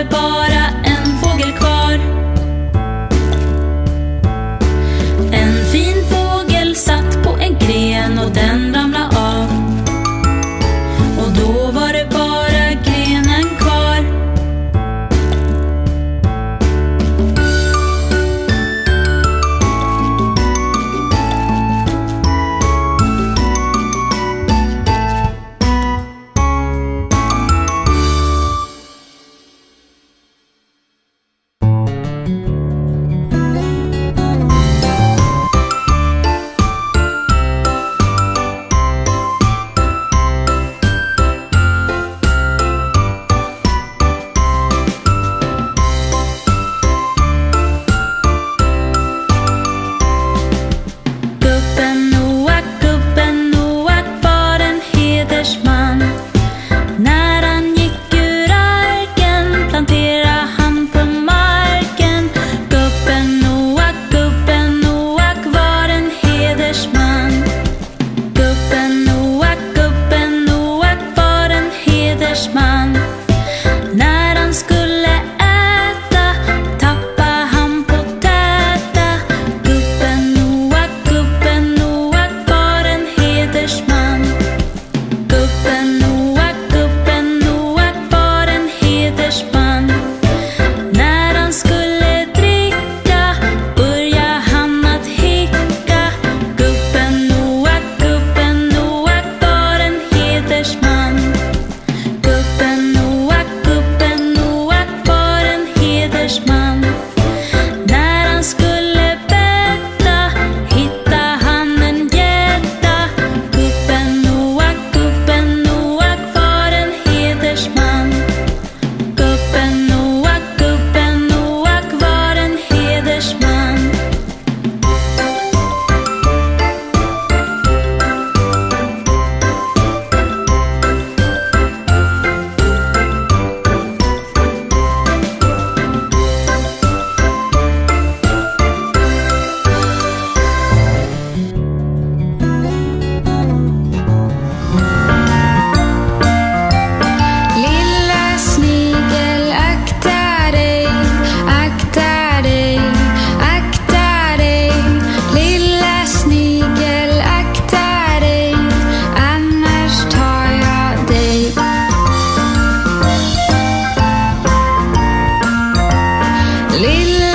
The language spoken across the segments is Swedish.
det bara Lila.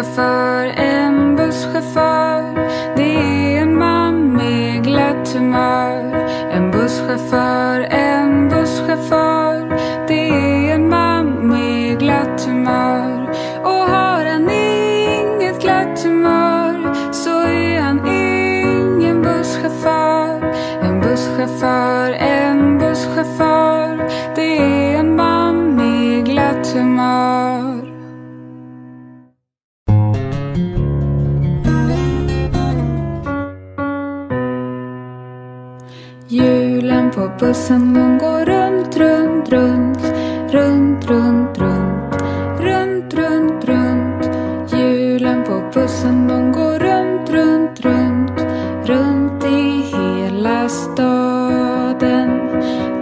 busschaufför, en busschaufför. Det är en man med glatt humör. En busschaufför, en busschaufför. Det är en man med glatt humör. Och har han inget glatt humör så är han ingen busschaufför. En busschaufför bussen den går runt, runt, runt, runt, runt, runt, runt, runt, runt. Hjulen på bussen de går runt, runt, runt, runt i hela staden.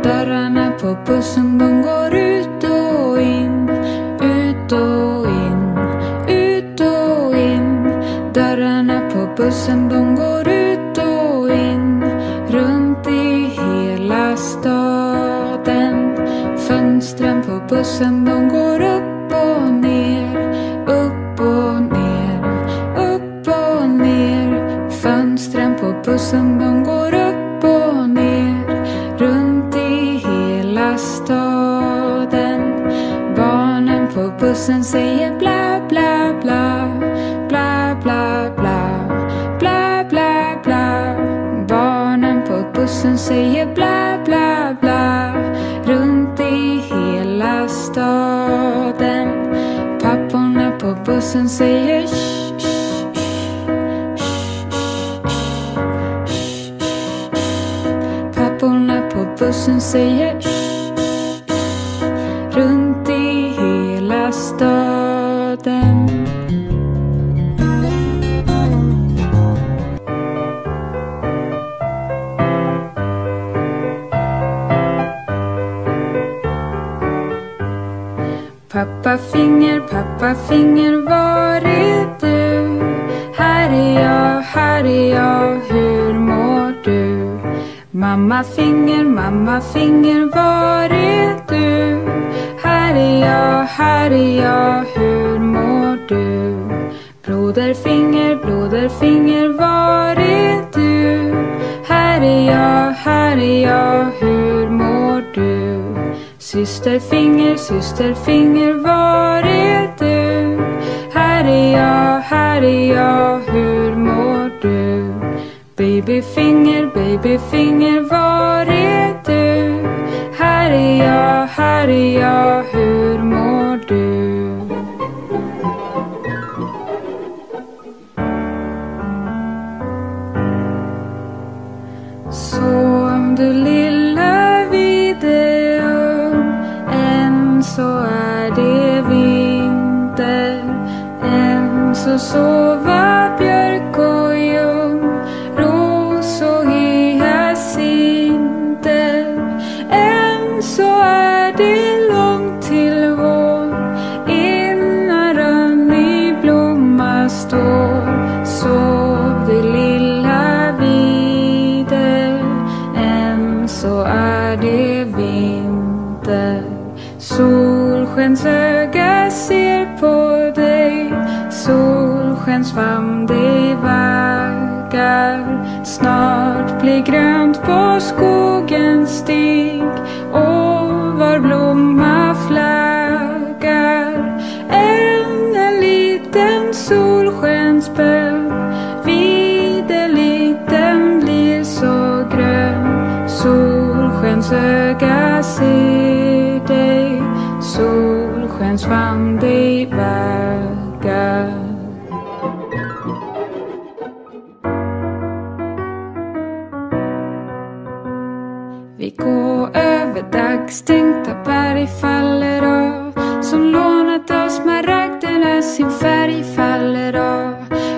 Dörrarna på bussen de går ut och in, ut och in, ut och in. Dörrarna på bussen de går ut 闪动过 Bussen säger shh, shh, runt i hela staden. Pappa finger, pappa finger, var är du? Här är jag, här är jag, hur mår du? Mamma finger finger, var är du? Här är jag, här är jag, hur mår du? Broderfinger, broderfinger, var är du? Här är jag, här är jag, hur mår du? Systerfinger, systerfinger, var är du? Här är jag, här är jag, hur mår du? Babyfinger, babyfinger, var är du? Här är jag, här är jag, hur mår famn dig vaggar Snart blir grönt på skogens stig distinkta berg faller av. Som lånat av smaragderna sin färg faller av.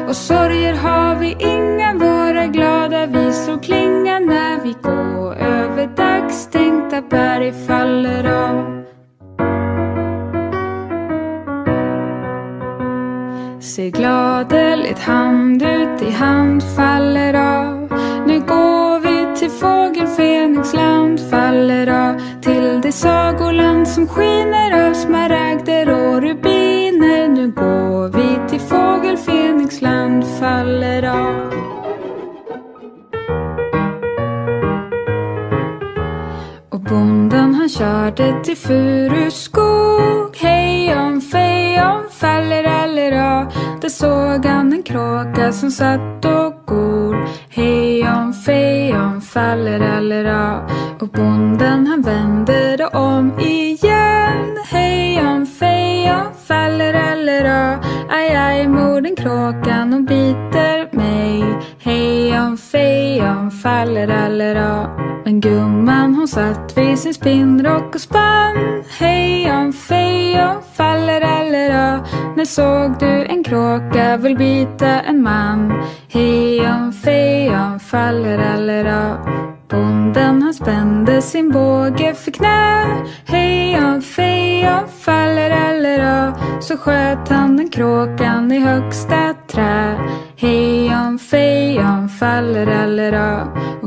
Och sorger har vi inga, våra glada visor klingar när vi går över dagstänkta berg faller av. Se gladeligt hand ut i hand faller av. Nu går vi till fågelfenixland faller av det sagoland som skiner av smaragder och rubiner. Nu går vi till fågelfenixland faller av. Och bonden han körde till Furuskog. Hej om fej om faller allera Där såg han en kråka som satt och gol Hej om fej om faller allera och bonden han vände då om igen. Hej om fej om faller Aj aj morden kråkan och biter mig. Hej om fej om faller Men gumman hon satt vid sin spinnrock och spann. Hej om fej om faller När såg du en kråka vill bita en man? Hej om fej om faller Bonden han spände sin båge för knä. Heja feja fej faller Så sköt han den kråkan i högsta trä. Hej om fej faller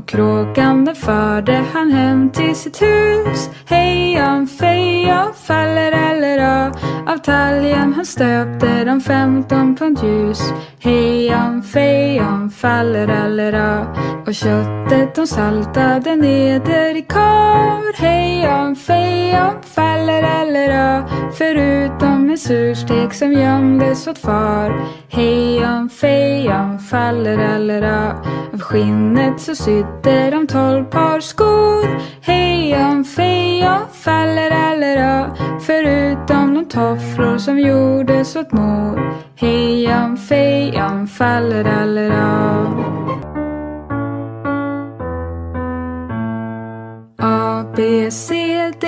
och kråkan den förde han hem till sitt hus. Hej om fej faller eller Av. Talgen han stöpte de femton pund ljus. Hej om fej faller eller av. Och köttet de saltade neder i kar. Hej om fej faller eller av. Förutom en surstek som gömdes åt far. Hej om fej faller eller av. Av skinnet så sydde de tolv par skor. Hej om fej faller faller allera Förutom de tofflor som gjordes åt mor. Hej om fej faller faller allera A, B, C, D,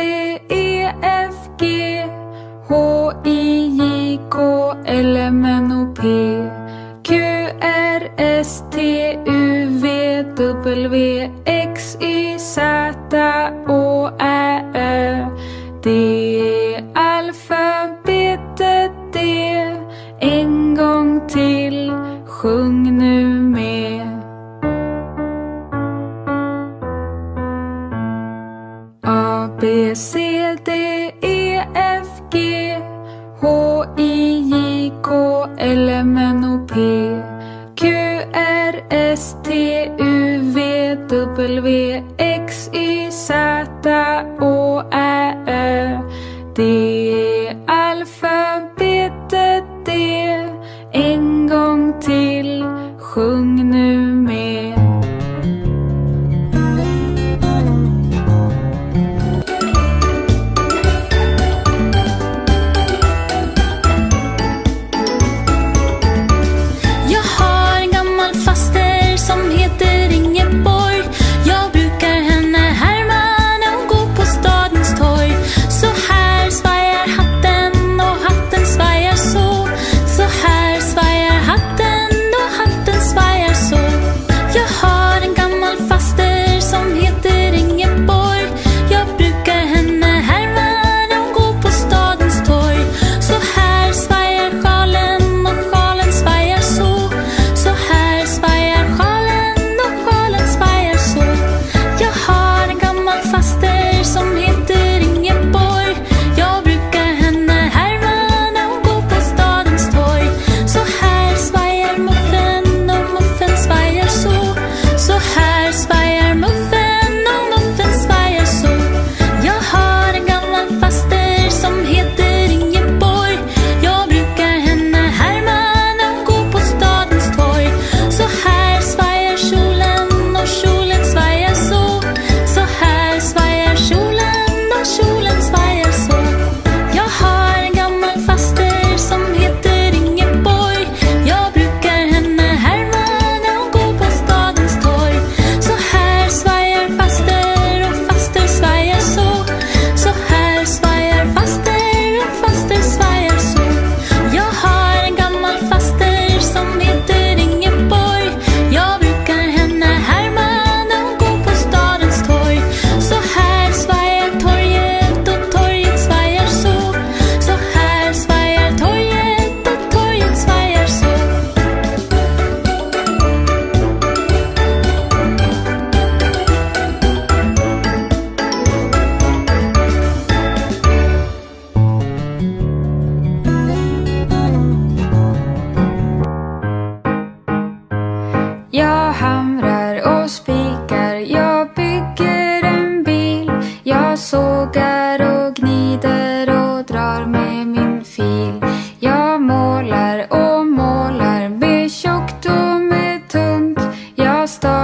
E, F, G H, I, J, K, L, M, W, X, Y, Z, Å, Ä, Ö. Det är alfabetet det. En gång till, sjung nu med. A, B, C, D, E, F, G. H, I, J, K, L, M,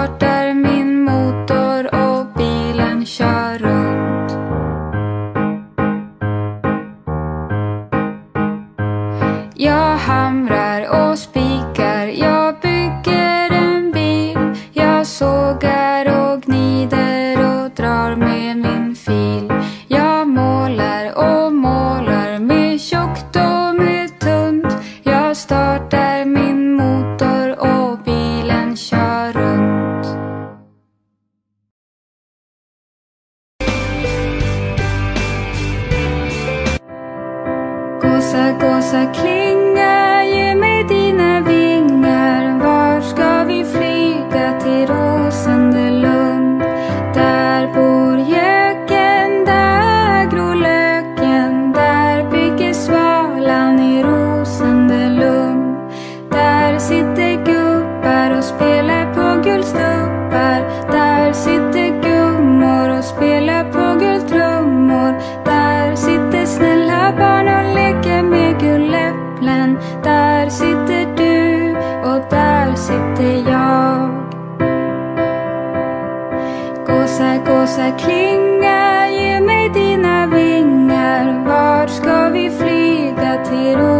startar med spelar på guldstubbar, Där sitter gummor och spelar på guldtrummor. Där sitter snälla barn och leker med gulläpplen. Där sitter du och där sitter jag. Gåsar, gåsar, klinga, ge mig dina vingar. Vart ska vi flyga till?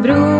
Bror!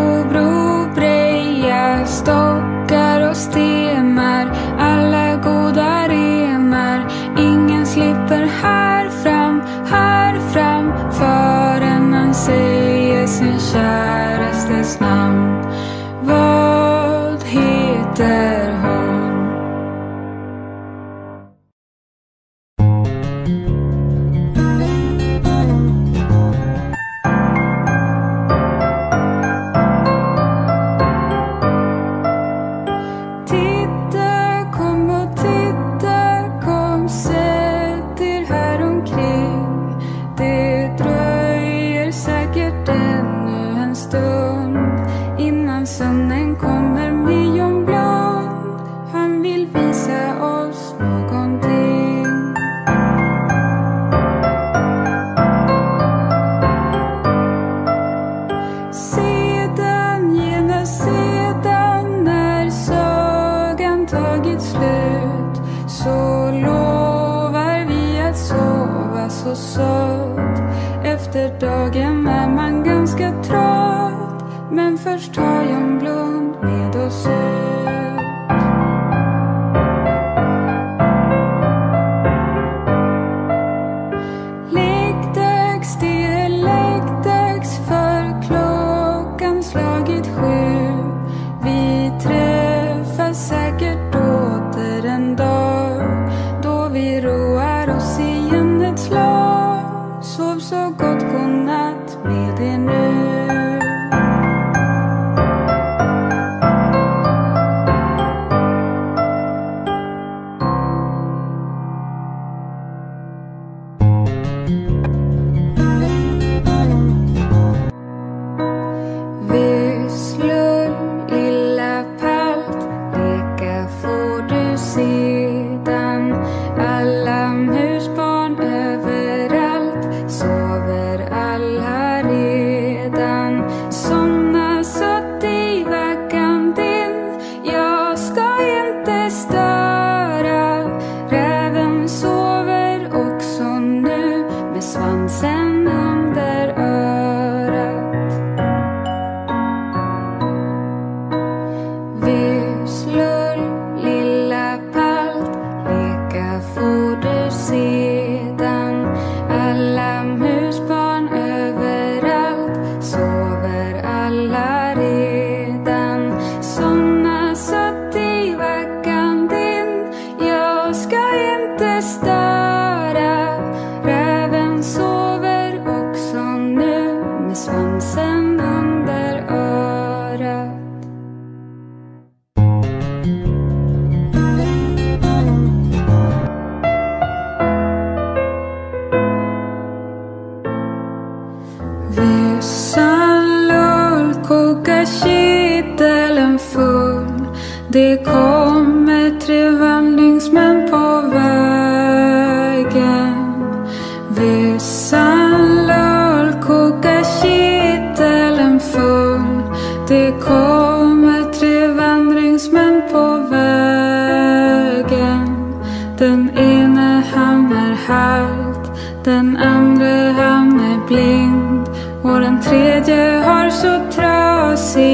Men först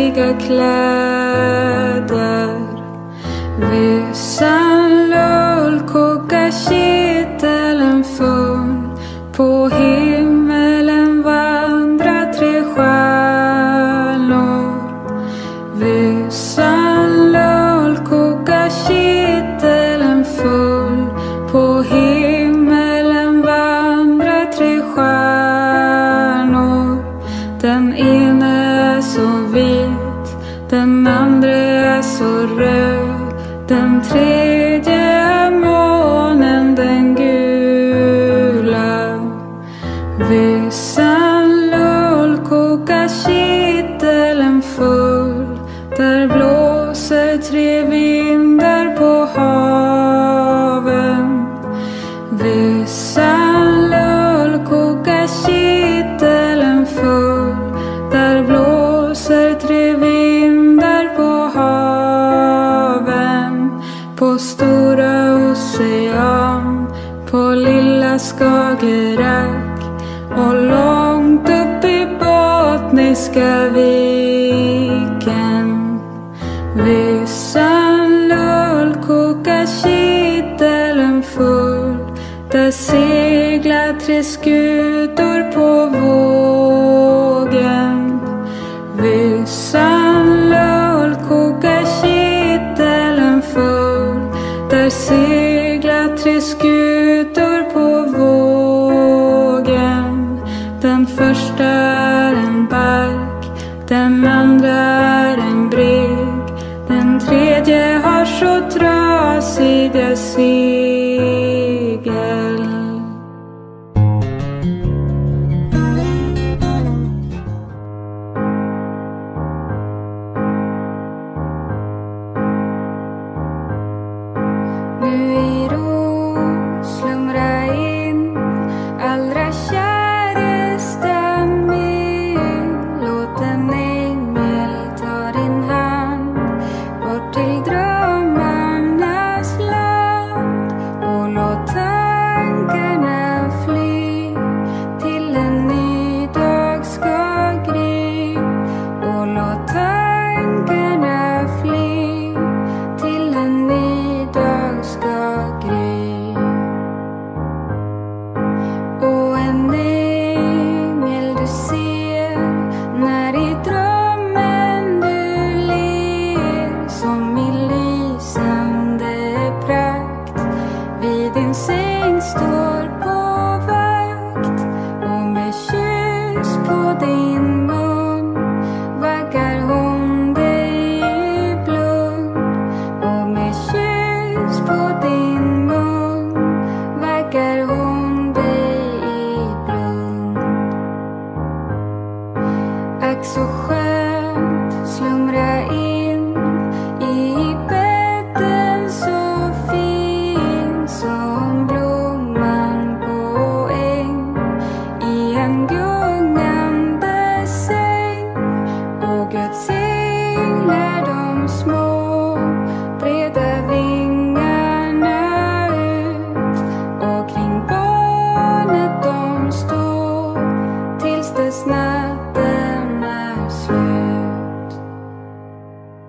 mörka kläder. Skagerrak och långt upp i Bottniska viken. Lyssan lull kokar kittelen full. Där seglar tre skurar sings to